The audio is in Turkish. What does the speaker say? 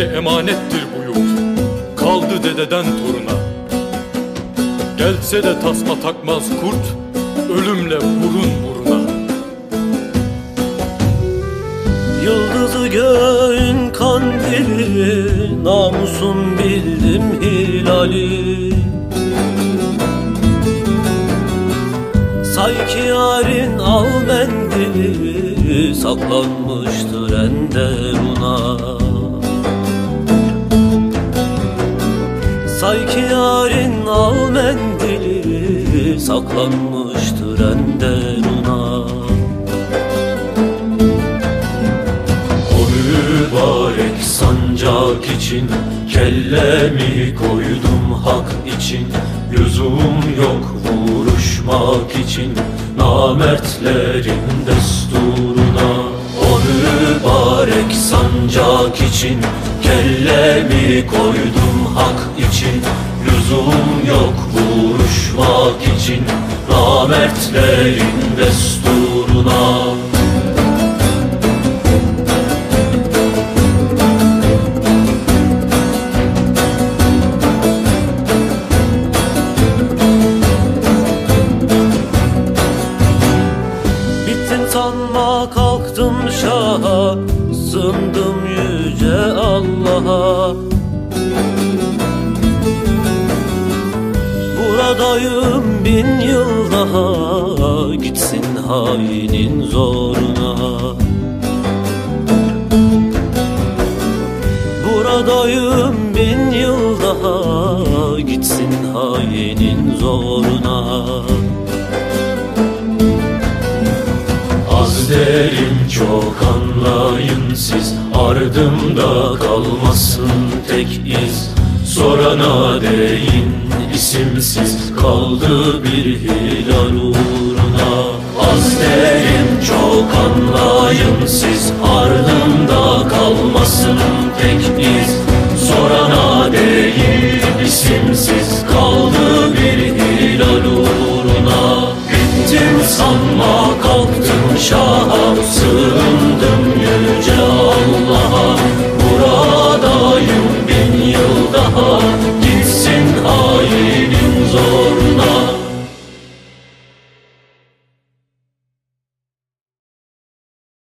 Bize emanettir bu yurt. Kaldı dededen toruna. Gelse de tasma takmaz kurt Ölümle burun buruna. Yıldızı göğün kandili Namusum bildim hilali. Say ki yarın al mendili Saklanmıştır enderuna Say ki yarın al mendili Saklanmıştır enderuna O mübarek sancak için Kellemi koydum hak için. Lüzum yok vuruşmak için Namertlerin desturuna. O mübarek sancak için Kellemi koydum hak için Lüzum yok vuruşmak için. Namertlerin desturuna. Sanma kalktım şaha. Sındım yüce Allah'a Buradayım bin yıl daha Gitsin hainin zoruna. Buradayım bin yıl daha Gitsin hainin zoruna. Az derim çok anlayın siz Ardımda kalmasın tek iz. Sorana deyin isimsiz Kaldı bir hilal uğruna. Az derim çok anlayın siz Ardımda kalmasın tek iz. Sorana deyin isimsiz